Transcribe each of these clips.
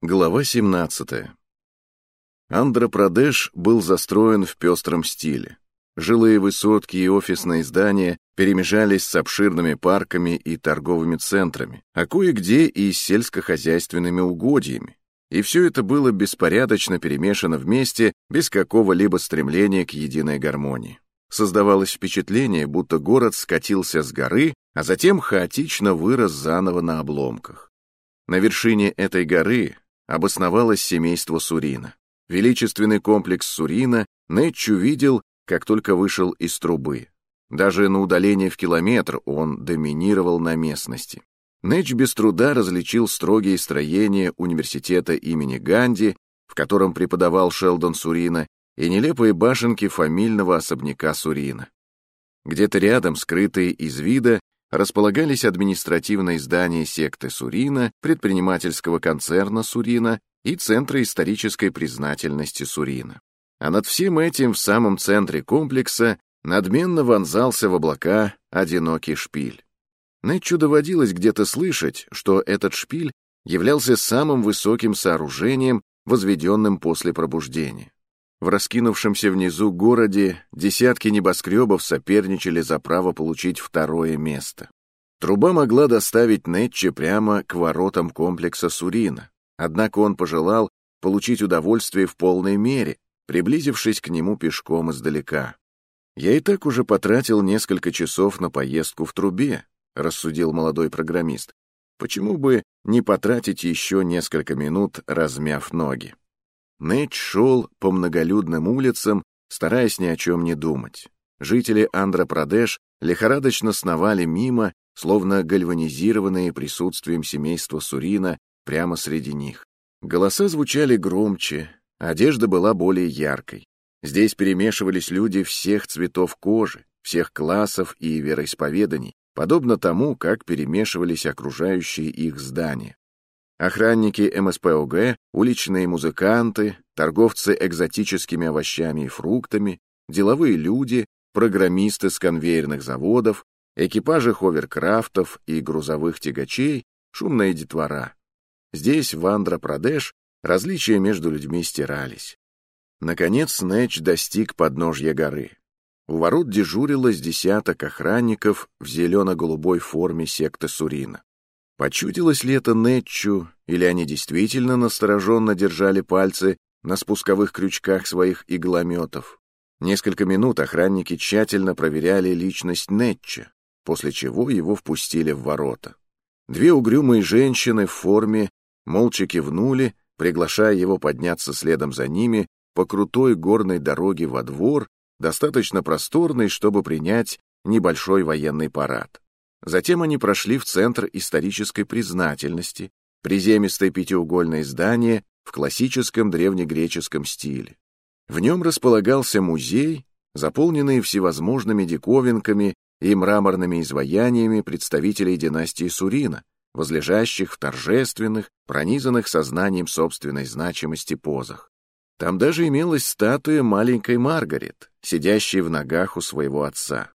Глава 17. Андхра-Прадеш был застроен в пестром стиле. Жилые высотки и офисные здания перемежались с обширными парками и торговыми центрами, а кое-где и с сельскохозяйственными угодьями. И все это было беспорядочно перемешано вместе, без какого-либо стремления к единой гармонии. Создавалось впечатление, будто город скатился с горы, а затем хаотично вырос заново на обломках. На вершине этой горы обосновалось семейство Сурина. Величественный комплекс Сурина Нэтч увидел, как только вышел из трубы. Даже на удалении в километр он доминировал на местности. Нэтч без труда различил строгие строения университета имени Ганди, в котором преподавал Шелдон Сурина, и нелепые башенки фамильного особняка Сурина. Где-то рядом, скрытые из вида, располагались административные здания секты Сурина, предпринимательского концерна Сурина и Центра исторической признательности Сурина. А над всем этим в самом центре комплекса надменно вонзался в облака одинокий шпиль. Нэтчу доводилось где-то слышать, что этот шпиль являлся самым высоким сооружением, возведенным после пробуждения. В раскинувшемся внизу городе десятки небоскребов соперничали за право получить второе место. Труба могла доставить Нетче прямо к воротам комплекса Сурина, однако он пожелал получить удовольствие в полной мере, приблизившись к нему пешком издалека. «Я и так уже потратил несколько часов на поездку в трубе», — рассудил молодой программист. «Почему бы не потратить еще несколько минут, размяв ноги?» Нэтч шел по многолюдным улицам, стараясь ни о чем не думать. Жители Андhra-Прадеш лихорадочно сновали мимо, словно гальванизированные присутствием семейства Сурина прямо среди них. Голоса звучали громче, одежда была более яркой. Здесь перемешивались люди всех цветов кожи, всех классов и вероисповеданий, подобно тому, как перемешивались окружающие их здания. Охранники МСПОГ, уличные музыканты, торговцы экзотическими овощами и фруктами, деловые люди, программисты с конвейерных заводов, экипажи ховеркрафтов и грузовых тягачей, шумная детвора. Здесь, в Андхра-Прадеш, различия между людьми стирались. Наконец Нэтч достиг подножья горы. У ворот дежурило с десяток охранников в зелено-голубой форме секты Сурина. Почудилось ли это Нэтчу, или они действительно настороженно держали пальцы на спусковых крючках своих иглометов? Несколько минут охранники тщательно проверяли личность Нетча, после чего его впустили в ворота. Две угрюмые женщины в форме молча кивнули, приглашая его подняться следом за ними по крутой горной дороге во двор, достаточно просторный, чтобы принять небольшой военный парад. Затем они прошли в Центр исторической признательности, приземистое пятиугольное здание в классическом древнегреческом стиле. В нем располагался музей, заполненный всевозможными диковинками и мраморными изваяниями представителей династии Сурина, возлежащих в торжественных, пронизанных сознанием собственной значимости позах. Там даже имелась статуя маленькой Маргарет, сидящей в ногах у своего отца.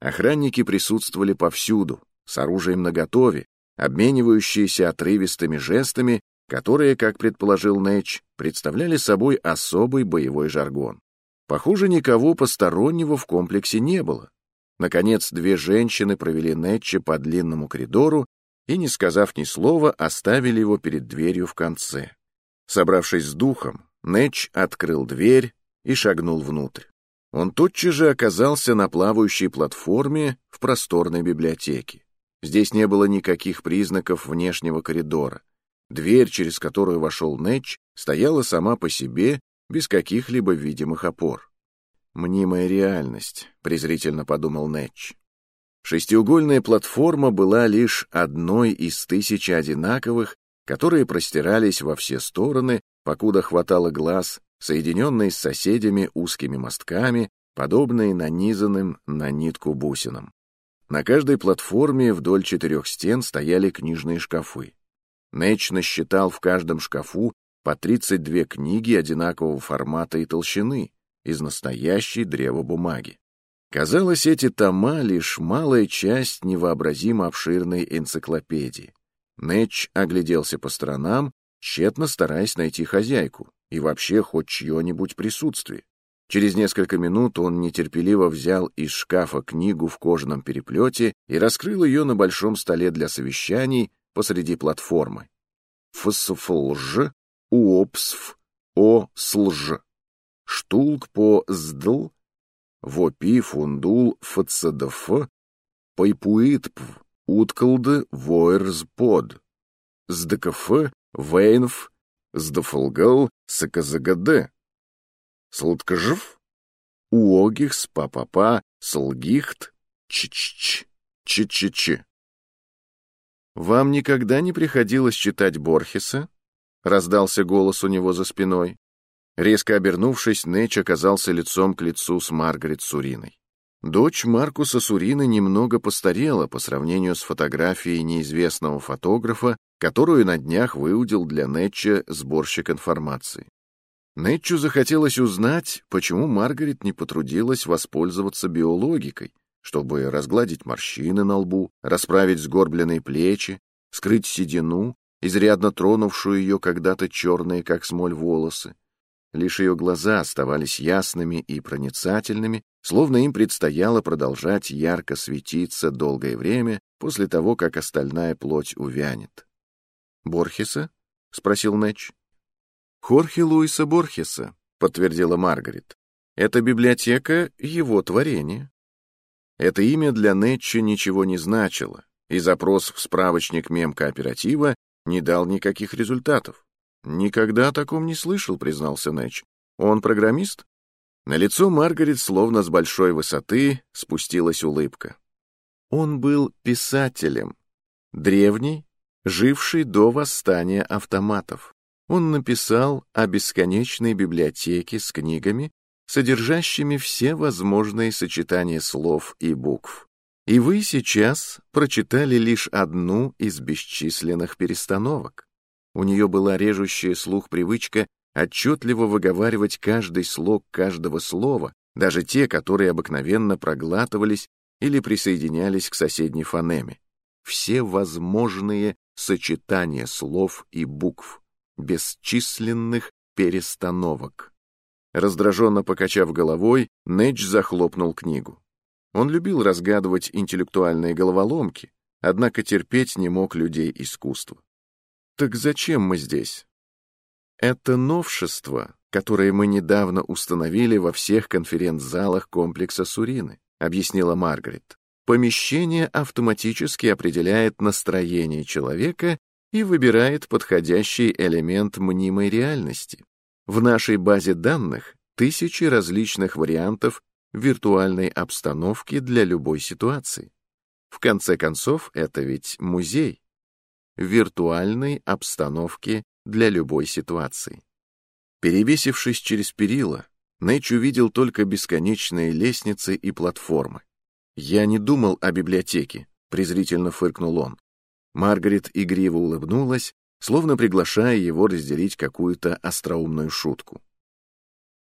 Охранники присутствовали повсюду, с оружием наготове, обменивающиеся отрывистыми жестами, которые, как предположил Нэтч, представляли собой особый боевой жаргон. Похоже, никого постороннего в комплексе не было. Наконец, две женщины провели Нэтча по длинному коридору и, не сказав ни слова, оставили его перед дверью в конце. Собравшись с духом, Нэтч открыл дверь и шагнул внутрь. Он тотчас же оказался на плавающей платформе в просторной библиотеке. Здесь не было никаких признаков внешнего коридора. Дверь, через которую вошел Нэтч, стояла сама по себе, без каких-либо видимых опор. «Мнимая реальность», — презрительно подумал Нэтч. Шестиугольная платформа была лишь одной из тысячи одинаковых, которые простирались во все стороны, покуда хватало глаз, соединенные с соседями узкими мостками, подобные нанизанным на нитку бусинам. На каждой платформе вдоль четырех стен стояли книжные шкафы. Нэч насчитал в каждом шкафу по 32 книги одинакового формата и толщины из настоящей древобумаги. Казалось, эти тома — лишь малая часть невообразимо обширной энциклопедии. Нэч огляделся по сторонам тщетно стараясь найти хозяйку и вообще хоть чье-нибудь присутствие. Через несколько минут он нетерпеливо взял из шкафа книгу в кожаном переплете и раскрыл ее на большом столе для совещаний посреди платформы. ФСФЛЖ, УОПСФ, ОСЛЖ. Штулк по СДЛ, ВОПИ фундул ФЦДФ, Пайпуитпв, Уткалды Войрзпод, СДКФ, Вейнф, СДФЛГЛ, СКЗГД, Сладкожив, Уогихс, Папапа, Солгихт, Чич, Чичичи. «Вам никогда не приходилось читать Борхеса?» — раздался голос у него за спиной. Резко обернувшись, Нэч оказался лицом к лицу с Маргарет Суриной. Дочь Маркуса Сурины немного постарела по сравнению с фотографией неизвестного фотографа, которую на днях выудил для Нэтча сборщик информации. Нэтчу захотелось узнать, почему Маргарет не потрудилась воспользоваться биологикой, чтобы разгладить морщины на лбу, расправить сгорбленные плечи, скрыть седину, изрядно тронувшую ее когда-то черные, как смоль, волосы. Лишь ее глаза оставались ясными и проницательными, словно им предстояло продолжать ярко светиться долгое время после того, как остальная плоть увянет. «Борхеса?» — спросил Нэтч. «Хорхе Луиса Борхеса», — подтвердила Маргарет. «Это библиотека его творения». Это имя для Нэтча ничего не значило, и запрос в справочник мем-кооператива не дал никаких результатов. «Никогда о таком не слышал», — признался Нэтч. «Он программист?» На лицо Маргарет словно с большой высоты спустилась улыбка. Он был писателем, древний, живший до восстания автоматов он написал о бесконечной библиотеке с книгами, содержащими все возможные сочетания слов и букв. И вы сейчас прочитали лишь одну из бесчисленных перестановок. У нее была режущая слух привычка отчетливо выговаривать каждый слог каждого слова, даже те, которые обыкновенно проглатывались или присоединялись к соседней фонеме. Все возможные сочетания слов и букв бесчисленных перестановок. Раздраженно покачав головой, Недж захлопнул книгу. Он любил разгадывать интеллектуальные головоломки, однако терпеть не мог людей искусства. Так зачем мы здесь? Это новшество, которое мы недавно установили во всех конференц-залах комплекса Сурины, объяснила Маргарет. Помещение автоматически определяет настроение человека и выбирает подходящий элемент мнимой реальности. В нашей базе данных тысячи различных вариантов виртуальной обстановки для любой ситуации. В конце концов, это ведь музей. Виртуальной обстановки для любой ситуации. Перевесившись через перила, Нэч увидел только бесконечные лестницы и платформы. «Я не думал о библиотеке», — презрительно фыркнул он. Маргарет игриво улыбнулась, словно приглашая его разделить какую-то остроумную шутку.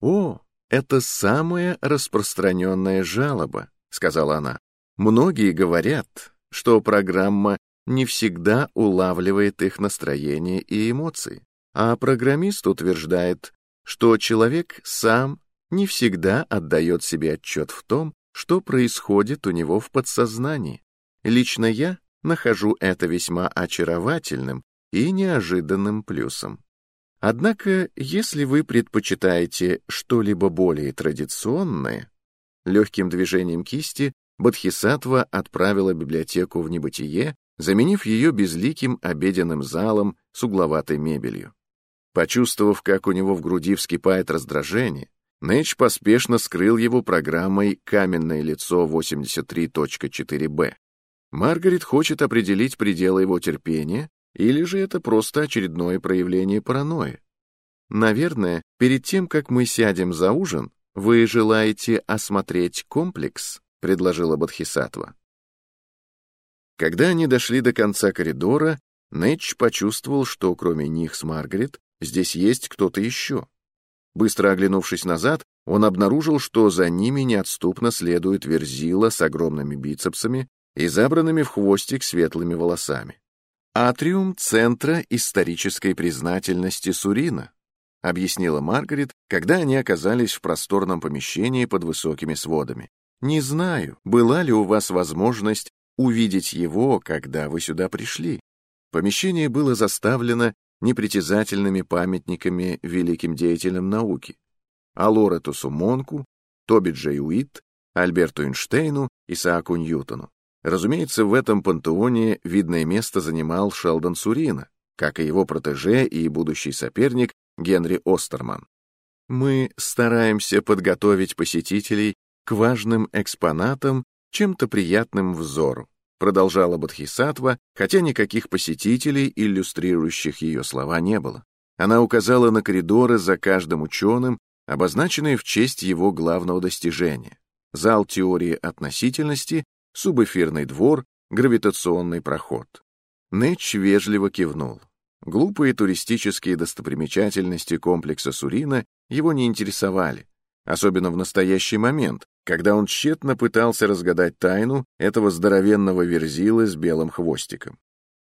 «О, это самая распространенная жалоба», — сказала она. «Многие говорят, что программа не всегда улавливает их настроение и эмоции, а программист утверждает, что человек сам не всегда отдает себе отчет в том, что происходит у него в подсознании. Лично я нахожу это весьма очаровательным и неожиданным плюсом. Однако, если вы предпочитаете что-либо более традиционное, легким движением кисти Бодхисаттва отправила библиотеку в небытие, заменив ее безликим обеденным залом с угловатой мебелью. Почувствовав, как у него в груди вскипает раздражение, Нэч поспешно скрыл его программой «Каменное лицо 83.4б». Маргарет хочет определить пределы его терпения, или же это просто очередное проявление паранойи. Наверное, перед тем, как мы сядем за ужин, вы желаете осмотреть комплекс, предложила Бодхисаттва. Когда они дошли до конца коридора, Нэтч почувствовал, что кроме них с Маргарет здесь есть кто-то еще. Быстро оглянувшись назад, он обнаружил, что за ними неотступно следует Верзила с огромными бицепсами и забранными в хвостик светлыми волосами. «Атриум Центра исторической признательности Сурина», объяснила Маргарет, когда они оказались в просторном помещении под высокими сводами. «Не знаю, была ли у вас возможность увидеть его, когда вы сюда пришли. Помещение было заставлено непритязательными памятниками великим деятелям науки. Алоретусу Монку, Тоби Джей Уитт, Альберту Эйнштейну, Исааку Ньютону. Разумеется, в этом пантеоне видное место занимал Шелдон Сурина, как и его протеже и будущий соперник Генри Остерман. Мы стараемся подготовить посетителей к важным экспонатам, чем-то приятным взору, продолжала Бодхисаттва, хотя никаких посетителей, иллюстрирующих ее слова, не было. Она указала на коридоры за каждым ученым, обозначенные в честь его главного достижения — зал теории относительности, субэфирный двор, гравитационный проход. Нэтч вежливо кивнул. Глупые туристические достопримечательности комплекса Сурина его не интересовали, особенно в настоящий момент, когда он тщетно пытался разгадать тайну этого здоровенного верзилы с белым хвостиком.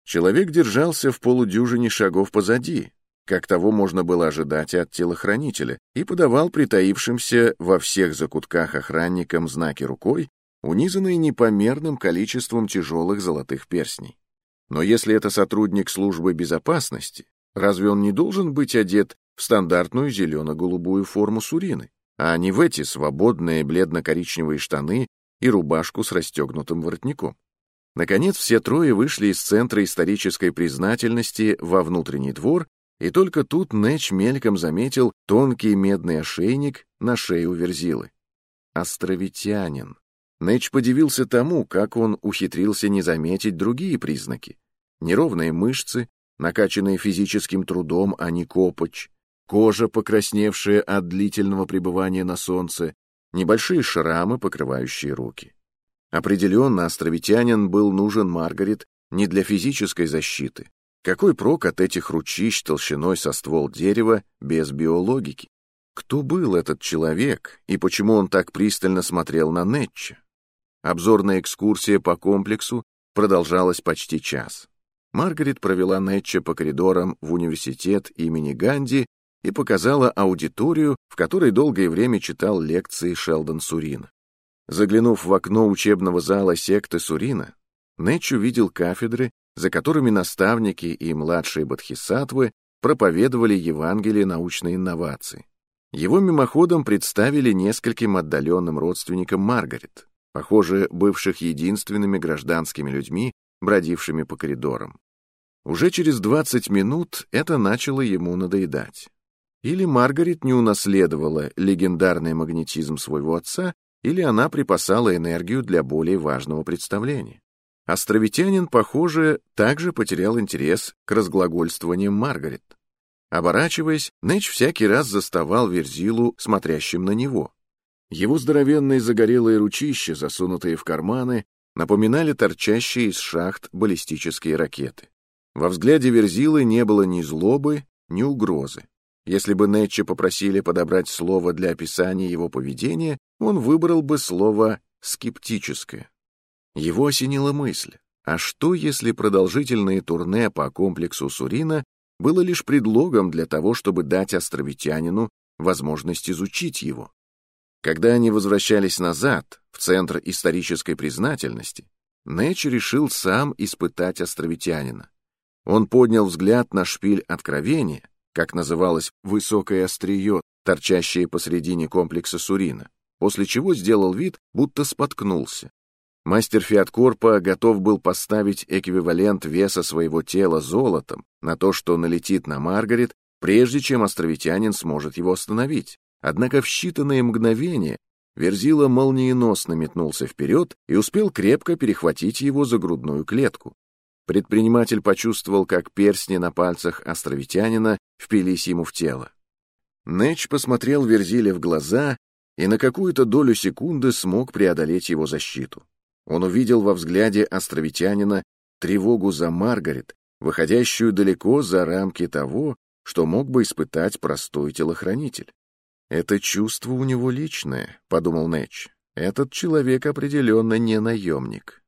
Человек держался в полудюжине шагов позади, как того можно было ожидать от телохранителя, и подавал притаившимся во всех закутках охранникам знаки рукой, унизанные непомерным количеством тяжелых золотых перстней. Но если это сотрудник службы безопасности, разве он не должен быть одет в стандартную зелено-голубую форму Сурины, а не в эти свободные бледно-коричневые штаны и рубашку с расстегнутым воротником? Наконец, все трое вышли из Центра исторической признательности во внутренний двор, и только тут Нэч мельком заметил тонкий медный ошейник на шее у Верзилы. Островитянин. Нэч подивился тому, как он ухитрился не заметить другие признаки. Неровные мышцы, накачанные физическим трудом, а не копоть, кожа, покрасневшая от длительного пребывания на солнце, небольшие шрамы, покрывающие руки. Определенно, островитянин был нужен Маргарет не для физической защиты. Какой прок от этих ручищ толщиной со ствол дерева без биологики? Кто был этот человек и почему он так пристально смотрел на Нетча? Обзорная экскурсия по комплексу продолжалась почти час. Маргарет провела Нетча по коридорам в университет имени Ганди и показала аудиторию, в которой долгое время читал лекции Шелдон Сурина. Заглянув в окно учебного зала секты Сурина, Нэтч увидел кафедры, за которыми наставники и младшие бодхисаттвы проповедовали Евангелие научной инновации. Его мимоходом представили нескольким отдаленным родственникам Маргарет, похоже, бывших единственными гражданскими людьми, бродившими по коридорам. Уже через 20 минут это начало ему надоедать. Или Маргарет не унаследовала легендарный магнетизм своего отца, или она припасала энергию для более важного представления. Островитянин, похоже, также потерял интерес к разглагольствованиям Маргарет. Оборачиваясь, Нэч всякий раз заставал Верзилу, смотрящим на него. Его здоровенные загорелые ручища, засунутые в карманы, напоминали торчащие из шахт баллистические ракеты. Во взгляде Верзилы не было ни злобы, ни угрозы. Если бы Нетча попросили подобрать слово для описания его поведения, он выбрал бы слово «скептическое». Его осенила мысль, а что, если продолжительное турне по комплексу Сурина было лишь предлогом для того, чтобы дать островитянину возможность изучить его? Когда они возвращались назад, в Центр исторической признательности, Нэч решил сам испытать островитянина. Он поднял взгляд на шпиль откровения, как называлось высокое острие, торчащее посредине комплекса Сурина, после чего сделал вид, будто споткнулся. Мастер Фиаткорпа готов был поставить эквивалент веса своего тела золотом на то, что налетит на Маргарет, прежде чем островитянин сможет его остановить. Однако в считанные мгновения Верзила молниеносно метнулся вперед и успел крепко перехватить его за грудную клетку. Предприниматель почувствовал, как перстни на пальцах островитянина впились ему в тело. Нэч посмотрел Верзиле в глаза и на какую-то долю секунды смог преодолеть его защиту. Он увидел во взгляде островитянина тревогу за Маргарет, выходящую далеко за рамки того, что мог бы испытать простой телохранитель. «Это чувство у него личное», — подумал Нэч. «Этот человек определенно не наемник».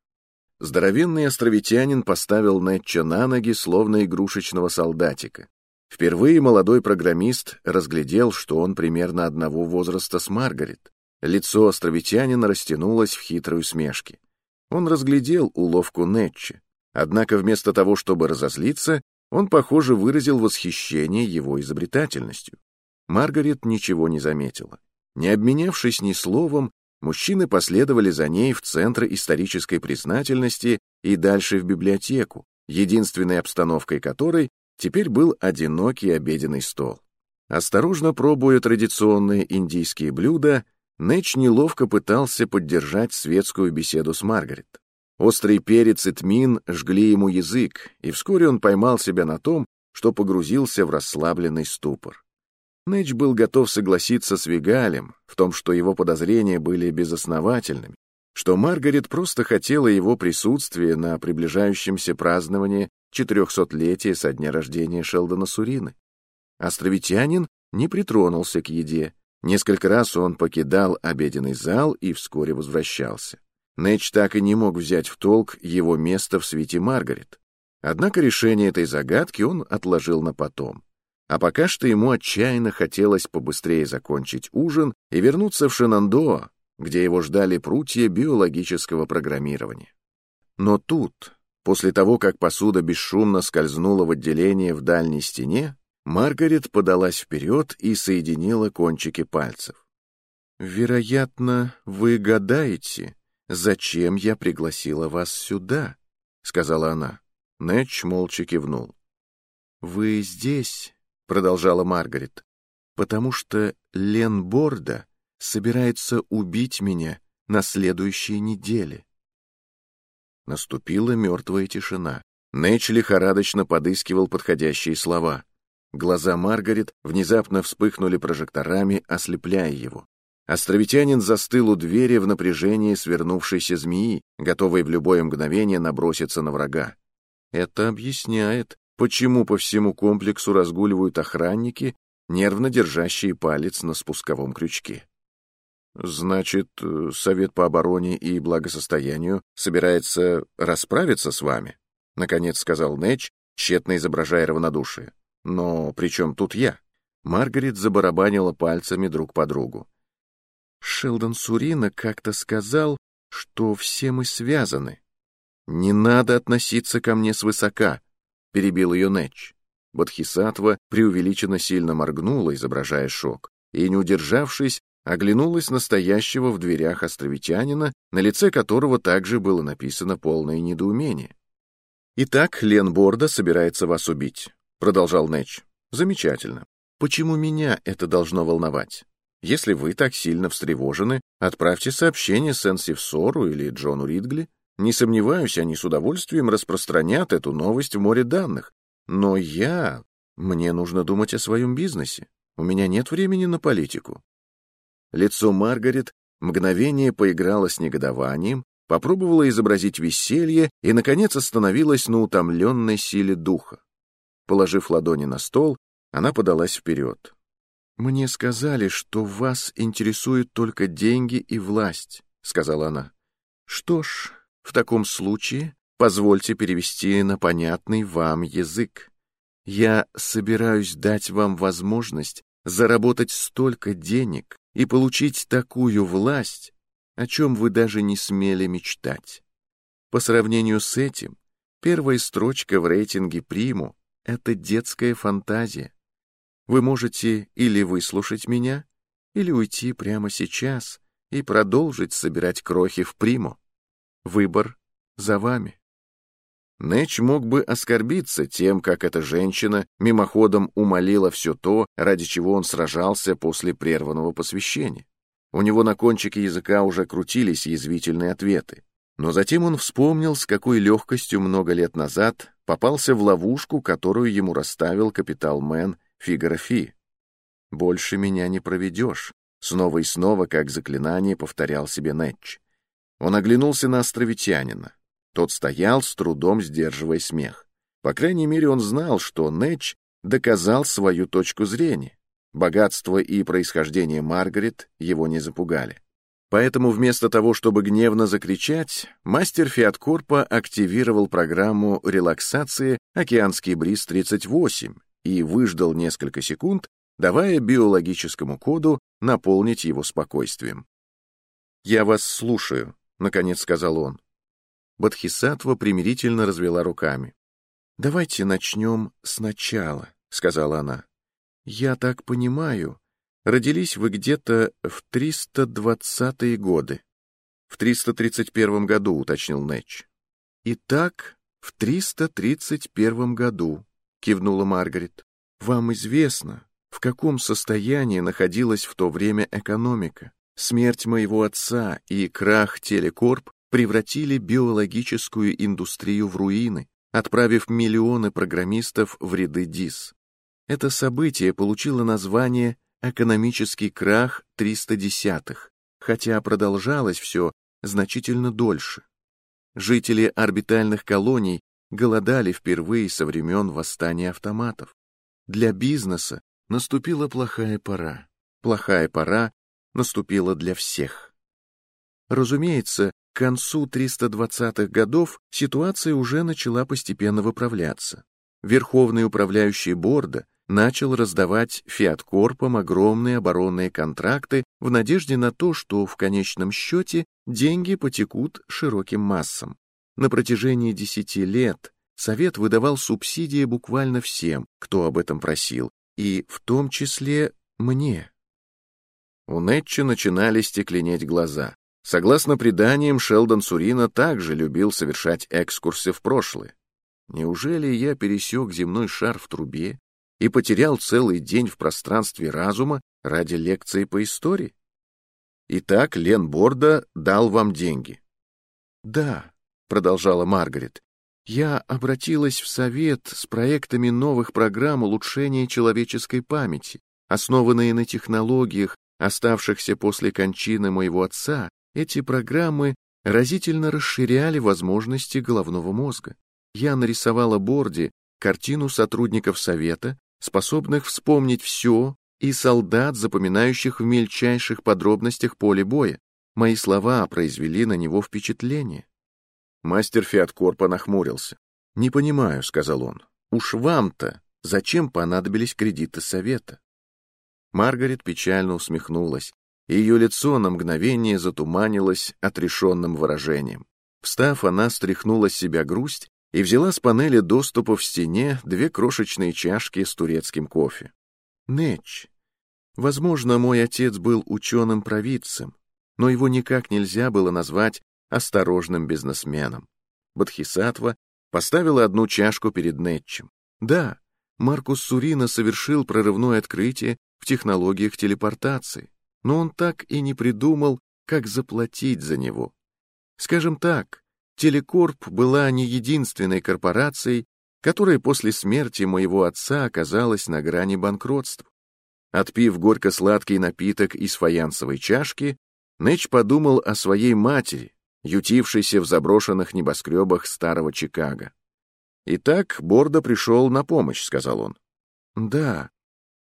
Здоровенный островитянин поставил Нетча на ноги, словно игрушечного солдатика. Впервые молодой программист разглядел, что он примерно одного возраста с Маргарет. Лицо островитянина растянулось в хитрой усмешке. Он разглядел уловку Нетча. Однако вместо того, чтобы разозлиться, он, похоже, выразил восхищение его изобретательностью. Маргарет ничего не заметила. Не обменявшись ни словом, Мужчины последовали за ней в Центр исторической признательности и дальше в библиотеку, единственной обстановкой которой теперь был одинокий обеденный стол. Осторожно пробуя традиционные индийские блюда, Нэч неловко пытался поддержать светскую беседу с Маргарет. Острый перец и тмин жгли ему язык, и вскоре он поймал себя на том, что погрузился в расслабленный ступор. Нэч был готов согласиться с Вигалем в том, что его подозрения были безосновательными, что Маргарет просто хотела его присутствия на приближающемся праздновании четырехсотлетия со дня рождения Шелдона Сурины. Островитянин не притронулся к еде. Несколько раз он покидал обеденный зал и вскоре возвращался. Нэч так и не мог взять в толк его место в свете Маргарет. Однако решение этой загадки он отложил на потом. А пока что ему отчаянно хотелось побыстрее закончить ужин и вернуться в Шенандоа, где его ждали прутья биологического программирования. Но тут, после того, как посуда бесшумно скользнула в отделение в дальней стене, Маргарет подалась вперед и соединила кончики пальцев. «Вероятно, вы гадаете, зачем я пригласила вас сюда?» — сказала она. Нэтч молча кивнул. «Вы здесь, продолжала Маргарет, потому что Лен Борда собирается убить меня на следующей неделе. Наступила мертвая тишина. Нэч лихорадочно подыскивал подходящие слова. Глаза Маргарет внезапно вспыхнули прожекторами, ослепляя его. Островитянин застыл у двери в напряжении свернувшейся змеи, готовой в любое мгновение наброситься на врага. Это объясняет, почему по всему комплексу разгуливают охранники, нервно держащие палец на спусковом крючке. Значит, э, Совет по обороне и благосостоянию собирается расправиться с вами? Наконец сказал Нэч, тщетно изображая равнодушие. Но при чем тут я? Маргарет забарабанила пальцами друг по другу. Шелдон Сурина как-то сказал, что все мы связаны. Не надо относиться ко мне свысока, — перебил ее Нэтч. Бодхисаттва преувеличенно сильно моргнула, изображая шок, и, не удержавшись, оглянулась настоящего в дверях островитянина, на лице которого также было написано полное недоумение. «Итак, Лен Борда собирается вас убить», — продолжал Нэтч. «Замечательно. Почему меня это должно волновать? Если вы так сильно встревожены, отправьте сообщение Сенси Сору или Джону Ридгли. Не сомневаюсь, они с удовольствием распространят эту новость в море данных. Но я... Мне нужно думать о своем бизнесе. У меня нет времени на политику. Лицо Маргарет мгновение поиграло с негодованием, попробовала изобразить веселье и, наконец, остановилась на утомленной силе духа. Положив ладони на стол, она подалась вперед. «Мне сказали, что вас интересуют только деньги и власть», — сказала она. «Что ж, в таком случае позвольте перевести на понятный вам язык. Я собираюсь дать вам возможность заработать столько денег и получить такую власть, о чем вы даже не смели мечтать. По сравнению с этим, первая строчка в рейтинге приму — это детская фантазия. Вы можете или выслушать меня, или уйти прямо сейчас и продолжить собирать крохи в приму. Выбор за вами. Нэч мог бы оскорбиться тем, как эта женщина мимоходом умолила все то, ради чего он сражался после прерванного посвящения. У него на кончике языка уже крутились язвительные ответы. Но затем он вспомнил, с какой легкостью много лет назад попался в ловушку, которую ему расставил капитал-мен Фигаро Фи. «Больше меня не проведешь», — снова и снова, как заклинание, повторял себе Нэтч. Он оглянулся на островитянина. Тот стоял, с трудом сдерживая смех. По крайней мере, он знал, что Нэтч доказал свою точку зрения. Богатство и происхождение Маргарет его не запугали. Поэтому вместо того, чтобы гневно закричать, мастер Фиаткорпа активировал программу релаксации «Океанский бриз-38» и выждал несколько секунд, давая биологическому коду наполнить его спокойствием. «Я вас слушаю», — наконец сказал он. Бадхисатва примирительно развела руками. «Давайте начнем сначала», — сказала она. «Я так понимаю, родились вы где-то в 320-е годы». «В 331 году», — уточнил Нэтч. «Итак, в 331 году», — кивнула Маргарет. «Вам известно, в каком состоянии находилась в то время экономика. Смерть моего отца и крах Телекорп превратили биологическую индустрию в руины, отправив миллионы программистов в ряды ДИС. Это событие получило название «экономический крах 310-х», хотя продолжалось все значительно дольше. Жители орбитальных колоний голодали впервые со времен восстания автоматов. Для бизнеса наступила плохая пора. Плохая пора наступила для всех. Разумеется, к концу 320-х годов ситуация уже начала постепенно выправляться. Верховный управляющий Борда начал раздавать фиаткорпам огромные оборонные контракты в надежде на то, что в конечном счете деньги потекут широким массам. На протяжении десяти лет Совет выдавал субсидии буквально всем, кто об этом просил, и в том числе мне. У Нетча начинали стекленеть глаза. Согласно преданиям, Шелдон Сурина также любил совершать экскурсы в прошлое. Неужели я пересек земной шар в трубе и потерял целый день в пространстве разума ради лекции по истории? Итак, Лен Борда дал вам деньги. Да, продолжала Маргарет, я обратилась в совет с проектами новых программ улучшения человеческой памяти, основанные на технологиях, оставшихся после кончины моего отца, эти программы разительно расширяли возможности головного мозга. Я нарисовала Борди картину сотрудников Совета, способных вспомнить все, и солдат, запоминающих в мельчайших подробностях поле боя. Мои слова произвели на него впечатление. Мастер Фиаткорпа нахмурился. «Не понимаю», — сказал он. «Уж вам-то зачем понадобились кредиты Совета?» Маргарет печально усмехнулась, и ее лицо на мгновение затуманилось отрешенным выражением. Встав, она стряхнула с себя грусть и взяла с панели доступа в стене две крошечные чашки с турецким кофе. Нэч. Возможно, мой отец был ученым-провидцем, но его никак нельзя было назвать осторожным бизнесменом. Бадхисатва поставила одну чашку перед Нетчем. Да, Маркус Сурина совершил прорывное открытие в технологиях телепортации, но он так и не придумал, как заплатить за него. Скажем так, Телекорп была не единственной корпорацией, которая после смерти моего отца оказалась на грани банкротства. Отпив горько-сладкий напиток из фаянсовой чашки, Нэч подумал о своей матери, ютившейся в заброшенных небоскребах старого Чикаго. «Итак, Бордо пришел на помощь», — сказал он. «Да,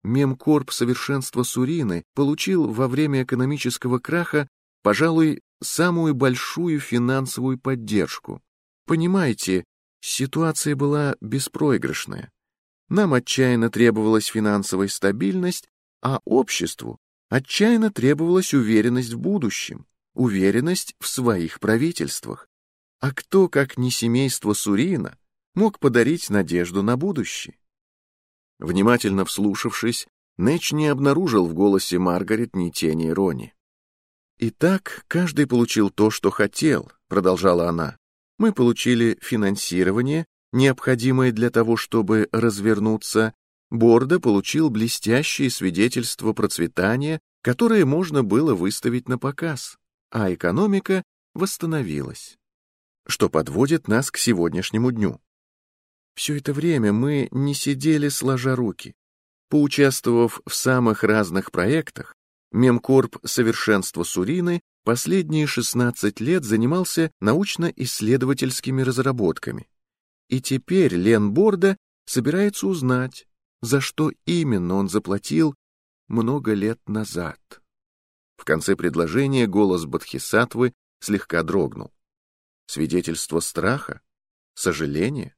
Мемкорп совершенства Сурины получил во время экономического краха, пожалуй, самую большую финансовую поддержку. Понимаете, ситуация была беспроигрышная. Нам отчаянно требовалась финансовая стабильность, а обществу отчаянно требовалась уверенность в будущем, уверенность в своих правительствах. А кто, как не семейство Сурина, мог подарить надежду на будущее? Внимательно вслушавшись, Нэч не обнаружил в голосе Маргарет ни тени иронии. «Итак, каждый получил то, что хотел», — продолжала она. «Мы получили финансирование, необходимое для того, чтобы развернуться. Борда получил блестящие свидетельства процветания, которые можно было выставить на показ, а экономика восстановилась. Что подводит нас к сегодняшнему дню. Все это время мы не сидели сложа руки. Поучаствовав в самых разных проектах, Мемкорп «Совершенство Сурины» последние 16 лет занимался научно-исследовательскими разработками. И теперь Лен Борда собирается узнать, за что именно он заплатил много лет назад. В конце предложения голос Бодхисаттвы слегка дрогнул. Свидетельство страха? Сожаление?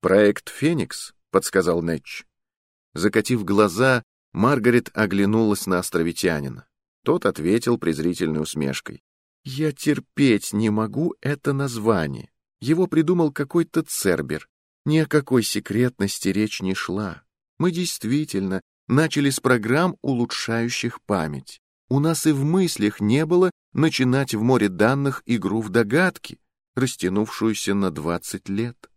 Проект «Феникс», — подсказал Нэтч. Закатив глаза, Маргарет оглянулась на островитянина. Тот ответил презрительной усмешкой. «Я терпеть не могу это название. Его придумал какой-то цербер. Ни о какой секретности речь не шла. Мы действительно начали с программ, улучшающих память. У нас и в мыслях не было начинать в море данных игру в догадки, растянувшуюся на 20 лет.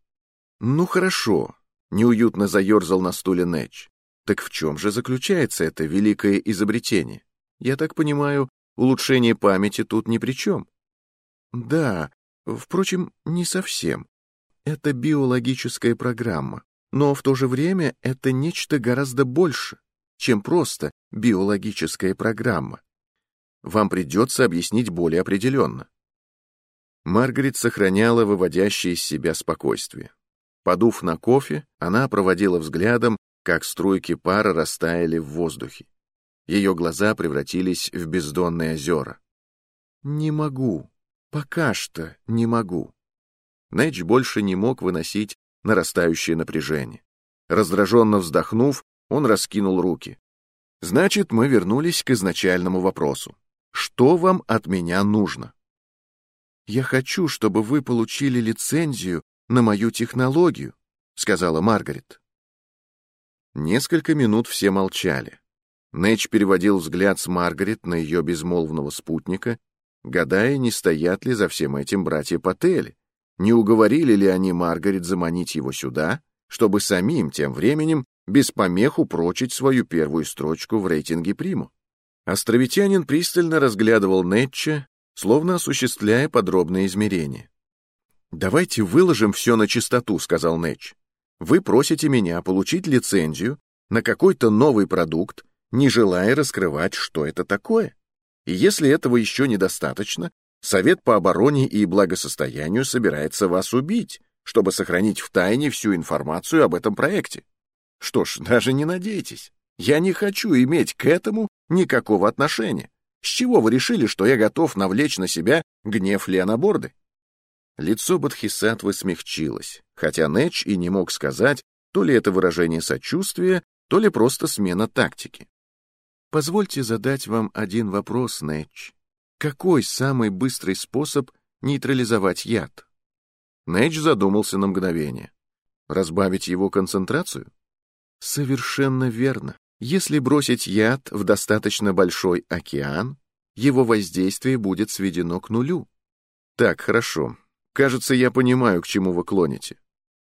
«Ну хорошо», — неуютно заерзал на стуле Нэтч. «Так в чем же заключается это великое изобретение? Я так понимаю, улучшение памяти тут ни при чем». «Да, впрочем, не совсем. Это биологическая программа, но в то же время это нечто гораздо больше, чем просто биологическая программа. Вам придется объяснить более определенно». Маргарет сохраняла выводящее из себя спокойствие. Подув на кофе, она проводила взглядом, как струйки пара растаяли в воздухе. Ее глаза превратились в бездонные озера. «Не могу. Пока что не могу». Нэтч больше не мог выносить нарастающее напряжение. Раздраженно вздохнув, он раскинул руки. «Значит, мы вернулись к изначальному вопросу. Что вам от меня нужно?» «Я хочу, чтобы вы получили лицензию на мою технологию», — сказала Маргарет. Несколько минут все молчали. Нэч переводил взгляд с Маргарет на ее безмолвного спутника, гадая, не стоят ли за всем этим братья Паттели, не уговорили ли они Маргарет заманить его сюда, чтобы самим тем временем без помех упрочить свою первую строчку в рейтинге приму. Островитянин пристально разглядывал Нетча, словно осуществляя подробные измерения. «Давайте выложим все на чистоту», — сказал Нэтч. «Вы просите меня получить лицензию на какой-то новый продукт, не желая раскрывать, что это такое. И если этого еще недостаточно, Совет по обороне и благосостоянию собирается вас убить, чтобы сохранить в тайне всю информацию об этом проекте. Что ж, даже не надейтесь. Я не хочу иметь к этому никакого отношения. С чего вы решили, что я готов навлечь на себя гнев Леоноборды? Лицо Бодхисаттвы смягчилось, хотя Нэч и не мог сказать, то ли это выражение сочувствия, то ли просто смена тактики. Позвольте задать вам один вопрос, Нэч. Какой самый быстрый способ нейтрализовать яд? Нэч задумался на мгновение. Разбавить его концентрацию? Совершенно верно. Если бросить яд в достаточно большой океан, его воздействие будет сведено к нулю. Так, хорошо. Кажется, я понимаю, к чему вы клоните.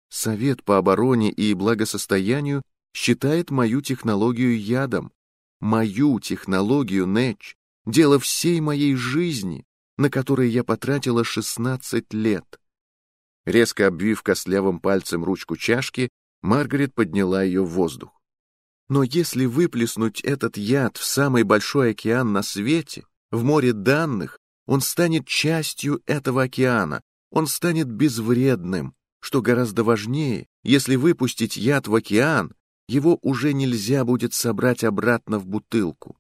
Совет по обороне и благосостоянию считает мою технологию ядом. Мою технологию, Нэтч, дело всей моей жизни, на которой я потратила 16 лет. Резко обвив костлявым пальцем ручку чашки, Маргарет подняла ее в воздух. Но если выплеснуть этот яд в самый большой океан на свете, в море данных, он станет частью этого океана, он станет безвредным, что гораздо важнее, если выпустить яд в океан, его уже нельзя будет собрать обратно в бутылку.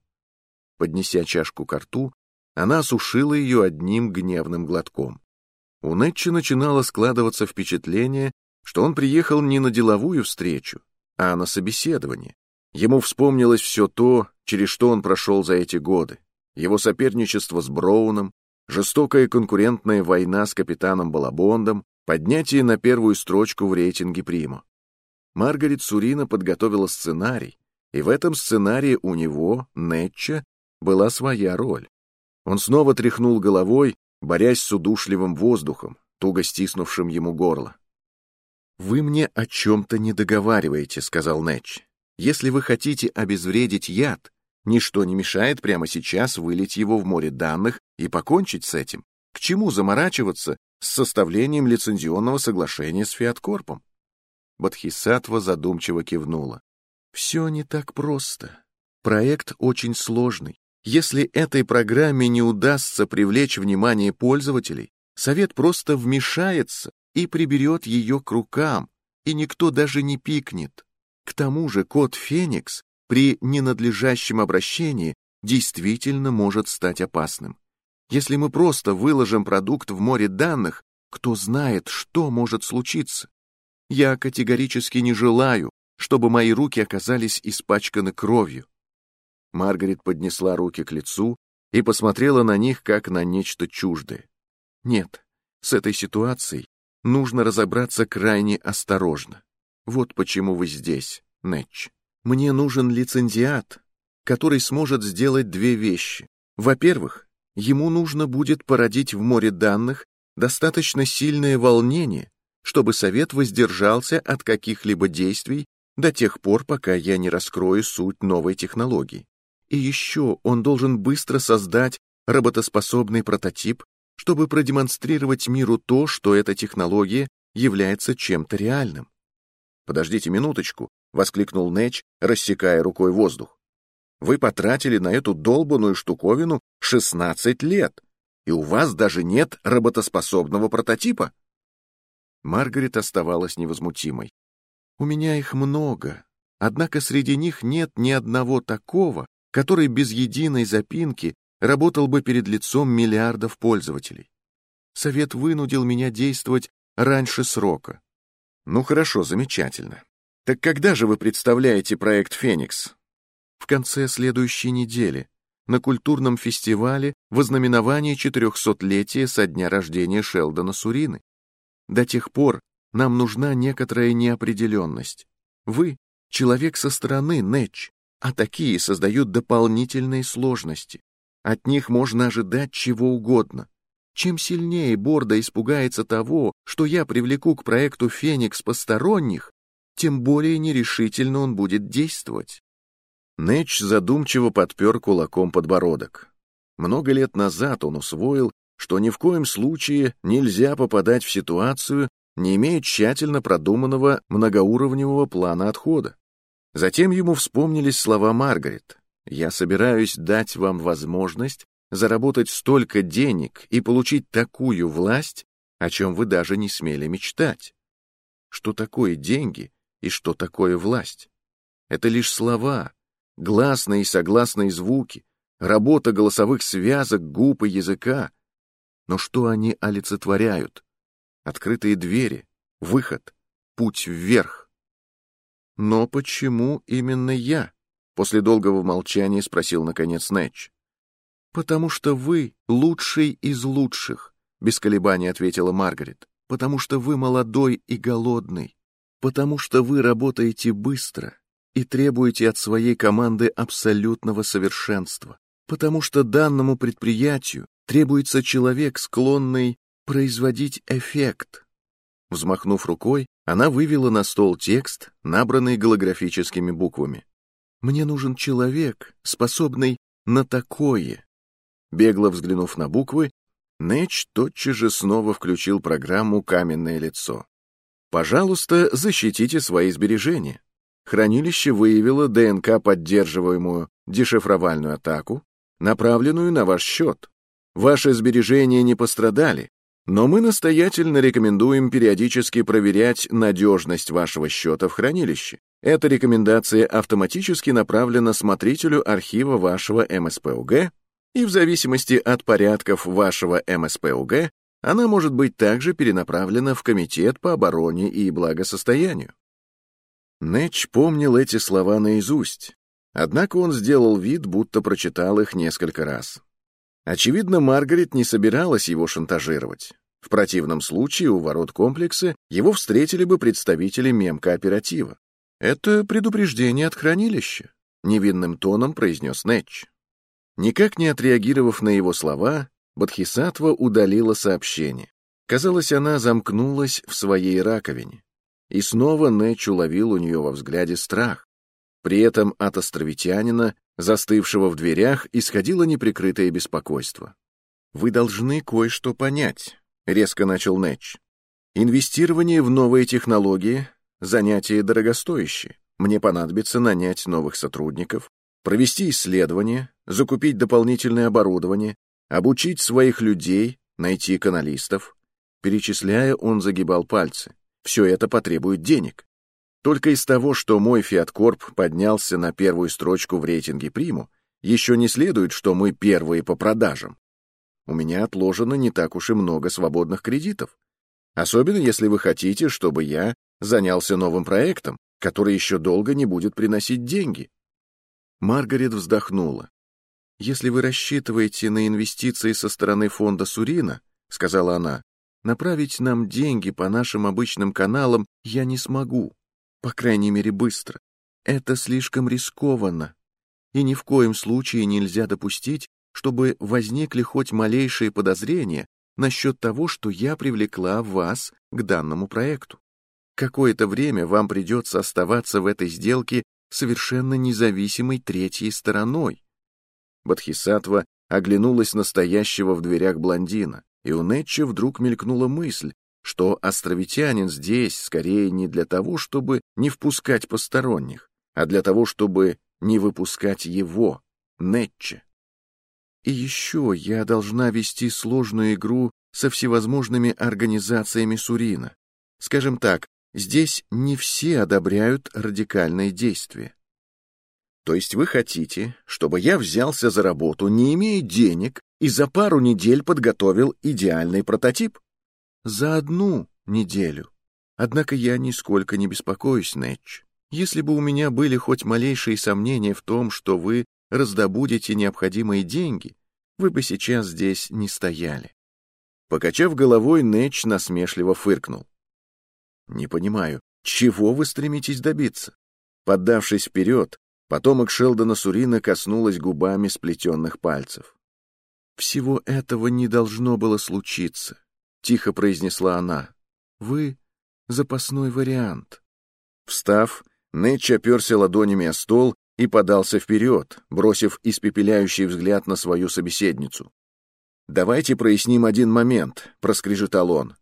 Поднеся чашку к рту, она осушила ее одним гневным глотком. У Нетчи начинало складываться впечатление, что он приехал не на деловую встречу, а на собеседование. Ему вспомнилось все то, через что он прошел за эти годы. Его соперничество с Броуном, жестокая конкурентная война с капитаном Балабондом, поднятие на первую строчку в рейтинге Прима. Маргарет Сурина подготовила сценарий, и в этом сценарии у него, Нетча, была своя роль. Он снова тряхнул головой, борясь с удушливым воздухом, туго стиснувшим ему горло. «Вы мне о чем-то не договариваете», — сказал Нэтч. «Если вы хотите обезвредить яд, Ничто не мешает прямо сейчас вылить его в море данных и покончить с этим. К чему заморачиваться с составлением лицензионного соглашения с Фиаткорпом? Бодхисаттва задумчиво кивнула. Все не так просто. Проект очень сложный. Если этой программе не удастся привлечь внимание пользователей, совет просто вмешается и приберет ее к рукам, и никто даже не пикнет. К тому же код «Феникс» при ненадлежащем обращении действительно может стать опасным. Если мы просто выложим продукт в море данных, кто знает, что может случиться. Я категорически не желаю, чтобы мои руки оказались испачканы кровью. Маргарет поднесла руки к лицу и посмотрела на них, как на нечто чуждое. Нет, с этой ситуацией нужно разобраться крайне осторожно. Вот почему вы здесь, Нэтч. Мне нужен лицензиат, который сможет сделать две вещи. Во-первых, ему нужно будет породить в море данных достаточно сильное волнение, чтобы совет воздержался от каких-либо действий до тех пор, пока я не раскрою суть новой технологии. И еще он должен быстро создать работоспособный прототип, чтобы продемонстрировать миру то, что эта технология является чем-то реальным. «Подождите минуточку», — воскликнул Нэч, рассекая рукой воздух. «Вы потратили на эту долбанную штуковину 16 лет, и у вас даже нет работоспособного прототипа». Маргарет оставалась невозмутимой. «У меня их много, однако среди них нет ни одного такого, который без единой запинки работал бы перед лицом миллиардов пользователей. Совет вынудил меня действовать раньше срока. Ну хорошо, замечательно. Так когда же вы представляете проект «Феникс»? В конце следующей недели, на культурном фестивале в ознаменовании 400-летия со дня рождения Шелдона Сурины. До тех пор нам нужна некоторая неопределенность. Вы — человек со стороны, Нэтч, а такие создают дополнительные сложности. От них можно ожидать чего угодно. Чем сильнее Борда испугается того, что я привлеку к проекту «Феникс» посторонних, тем более нерешительно он будет действовать. Нэч задумчиво подпер кулаком подбородок. Много лет назад он усвоил, что ни в коем случае нельзя попадать в ситуацию, не имея тщательно продуманного многоуровневого плана отхода. Затем ему вспомнились слова Маргарет. «Я собираюсь дать вам возможность заработать столько денег и получить такую власть, о чем вы даже не смели мечтать. Что такое деньги и что такое власть? Это лишь слова, гласные и согласные звуки, работа голосовых связок, губ и языка. Но что они олицетворяют? Открытые двери, выход, путь вверх. Но почему именно я? После долгого молчания спросил наконец Нэтч. «Потому что вы лучший из лучших», — без колебаний ответила Маргарет. «Потому что вы молодой и голодный. Потому что вы работаете быстро и требуете от своей команды абсолютного совершенства. Потому что данному предприятию требуется человек, склонный производить эффект». Взмахнув рукой, она вывела на стол текст, набранный голографическими буквами. «Мне нужен человек, способный на такое». Бегло взглянув на буквы, Нэч тотчас же снова включил программу «Каменное лицо». «Пожалуйста, защитите свои сбережения». Хранилище выявило ДНК поддерживаемую дешифровальную атаку, направленную на ваш счет. Ваши сбережения не пострадали, но мы настоятельно рекомендуем периодически проверять надежность вашего счета в хранилище. Эта рекомендация автоматически направлена смотрителю архива вашего МСПУГ, и в зависимости от порядков вашего МСПУГ она может быть также перенаправлена в Комитет по обороне и благосостоянию. Нэтч помнил эти слова наизусть, однако он сделал вид, будто прочитал их несколько раз. Очевидно, Маргарет не собиралась его шантажировать. В противном случае у ворот комплекса его встретили бы представители мемкооператива. «Это предупреждение от хранилища», — невинным тоном произнес Нэтч. Никак не отреагировав на его слова, Бадхисатва удалила сообщение. Казалось, она замкнулась в своей раковине. И снова Нэтч уловил у нее во взгляде страх. При этом от островитянина, застывшего в дверях, исходило неприкрытое беспокойство. «Вы должны кое-что понять», — резко начал Нэтч. «Инвестирование в новые технологии Занятие дорогостоящее. Мне понадобится нанять новых сотрудников, провести исследования, закупить дополнительное оборудование, обучить своих людей, найти каналистов. Перечисляя, он загибал пальцы. Все это потребует денег. Только из того, что мой Фиаткорп поднялся на первую строчку в рейтинге Приму, еще не следует, что мы первые по продажам. У меня отложено не так уж и много свободных кредитов. Особенно если вы хотите, чтобы я занялся новым проектом, который еще долго не будет приносить деньги. Маргарет вздохнула. «Если вы рассчитываете на инвестиции со стороны фонда Сурина, — сказала она, — направить нам деньги по нашим обычным каналам я не смогу, по крайней мере, быстро. Это слишком рискованно, и ни в коем случае нельзя допустить, чтобы возникли хоть малейшие подозрения насчет того, что я привлекла вас к данному проекту. Какое-то время вам придется оставаться в этой сделке совершенно независимой третьей стороной. Бадхисатва оглянулась настоящего в дверях блондина, и у Нетча вдруг мелькнула мысль, что островитянин здесь скорее не для того, чтобы не впускать посторонних, а для того, чтобы не выпускать его, Нетча. И еще я должна вести сложную игру со всевозможными организациями Сурина. Скажем так, здесь не все одобряют радикальные действия. То есть вы хотите, чтобы я взялся за работу, не имея денег, и за пару недель подготовил идеальный прототип? За одну неделю. Однако я нисколько не беспокоюсь, Нэтч. Если бы у меня были хоть малейшие сомнения в том, что вы раздобудете необходимые деньги, вы бы сейчас здесь не стояли. Покачав головой, Нэтч насмешливо фыркнул. «Не понимаю, чего вы стремитесь добиться?» Поддавшись вперед, потомок Шелдона Сурина коснулась губами сплетенных пальцев. «Всего этого не должно было случиться», — тихо произнесла она. «Вы — запасной вариант». Встав, Нэтч оперся ладонями о стол и подался вперед, бросив испепеляющий взгляд на свою собеседницу. «Давайте проясним один момент», — проскрежетал он.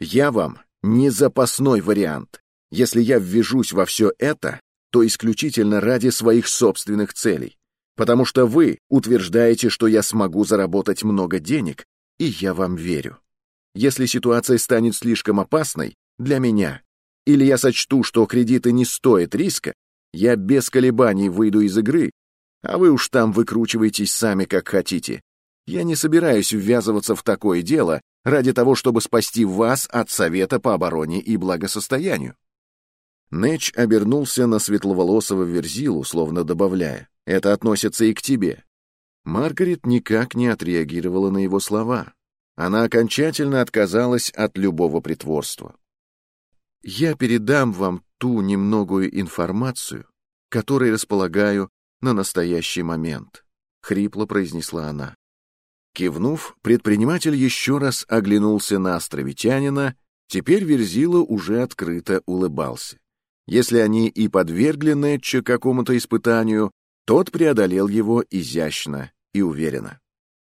«Я вам не запасной вариант. Если я ввяжусь во все это, то исключительно ради своих собственных целей. Потому что вы утверждаете, что я смогу заработать много денег, и я вам верю. Если ситуация станет слишком опасной для меня или я сочту, что кредиты не стоят риска, я без колебаний выйду из игры, а вы уж там выкручиваетесь сами, как хотите. Я не собираюсь ввязываться в такое дело ради того, чтобы спасти вас от Совета по обороне и благосостоянию. Нэч обернулся на светловолосого Верзилу, словно добавляя, «Это относится и к тебе». Маргарет никак не отреагировала на его слова. Она окончательно отказалась от любого притворства. Я передам вам ту немногую информацию, которой располагаю на настоящий момент, хрипло произнесла она. Кивнув, предприниматель еще раз оглянулся на островитянина, теперь Верзила уже открыто улыбался. Если они и подвергли Нетча какому-то испытанию, тот преодолел его изящно и уверенно.